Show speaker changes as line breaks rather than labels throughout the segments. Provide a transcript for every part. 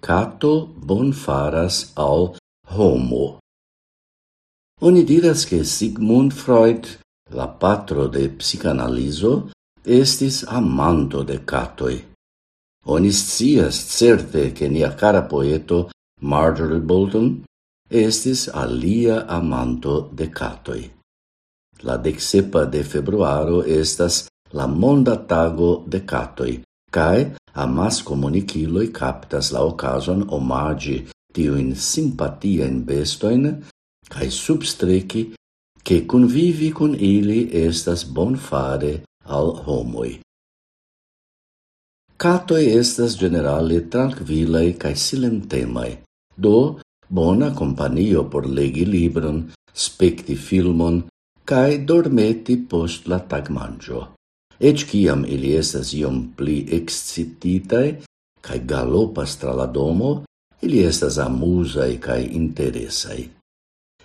Cato bonfaras al homo. Oni diras che Sigmund Freud, la patro de psicanalizo, estis amanto de catoi. Oni scias certe che nia cara poeto Marjorie Bolton estis alia amanto de catoi. La decsepa de februaro estas la monda tago de catoi, cae amas comuniciloi captas la ocasion omagi tiuin simpatien bestoin cae substreci che convivi con ili estas bonfare al homoi. Catoi estas generale tranquilae cae silentemae, do bona companio por legi libron, specti filmon, cae dormeti post la tagmangio ec ciam ili estas iom pli excititae cae galopas tra la domo, ili estas amusae cae interesae.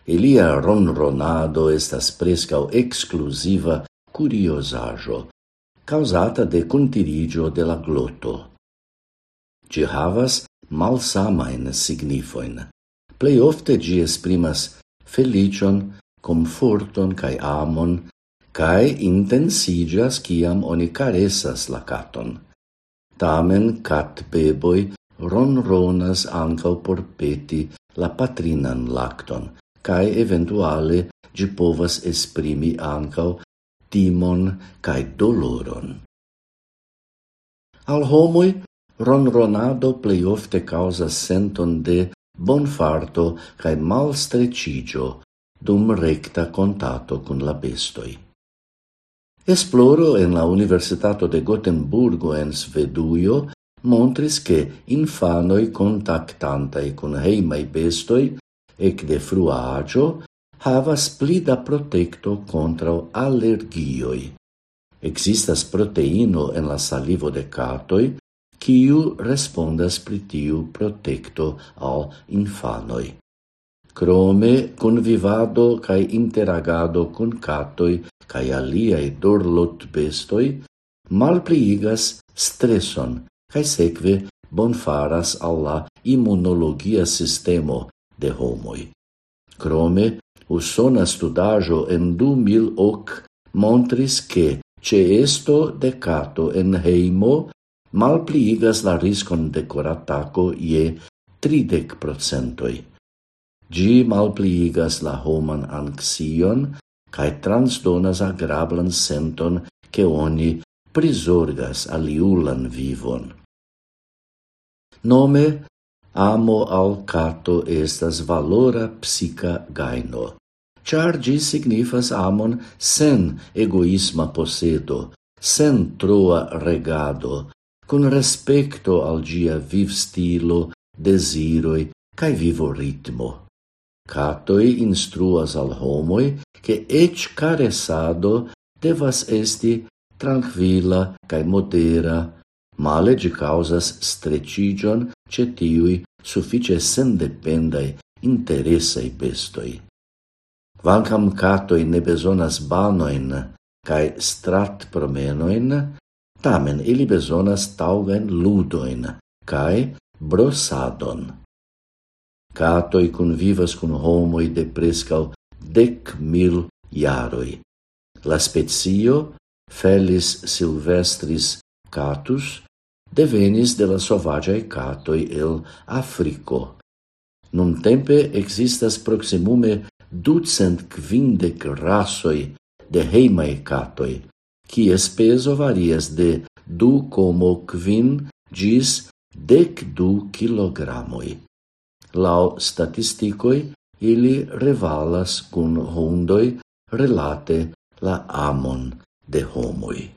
Ilia ronronado estas prescau exclusiva curiosajo, causata de contirigio de la gloto. Gi havas malsamain signifoin. Plei ofte gi esprimas felicion, comforton cae amon cae intensigas ciam oni caresas la caton. Tamen cat beboi ronronas ancau por peti la patrinan lacton, cae eventuale gi povas esprimi ancau timon cae doloron. Al homoi, ronronado plei ofte causas senton de bonfarto cae malstrecigio dum recta contato cun la bestoi. Esploro en la Universitato de Gothenburgo en Svedujo montris che infanoi contactantai con heimai bestoi ec de frua agio havas pli da protecto contra allergioi. Existas proteino en la salivo de catoi quiu respondas pri tiu protecto al infanoi crome convivado cae interagado con catoi cae aliae dorlot bestoi malpliigas stresson cae seque bonfaras alla immunologia sistemo de homoi. Crome, usona studajo en 2008 montris che ce esto de cato en heimo malpliigas la riscon de corataco je 30 procentoi. Gi malpliigas la homan anxion cae transdonas agrablan senton che oni prisorgas aliulan vivon. Nome, amo al cato estas valora psica gaino, char gi signifas amon sen egoisma posedo, sen troa regado, con respecto al gia viv stilo, desiroi cae vivo ritmo. Catoi instruas al homoi che ec caresado devas esti tranquila cae modera, male gi causas strecigion ce tiui suffice sendependai interesei bestoi. Vancam catoi ne besonas banoin cae strat promenoin, tamen ili besonas taugain ludoin cae brosadon. Catoi convivas cun homoi de prescau dec mil iaroi. La spezio Felis silvestris catus devenis de la sovagiae catoi el Africo. Nun tempe existas proximume ducent quindec rasoi de heimae catoi, quies peso varias de du como quin gis dec du kilogramoi. Lau statisticoi, ili rivalas cun hundoi relate la amon de homoi.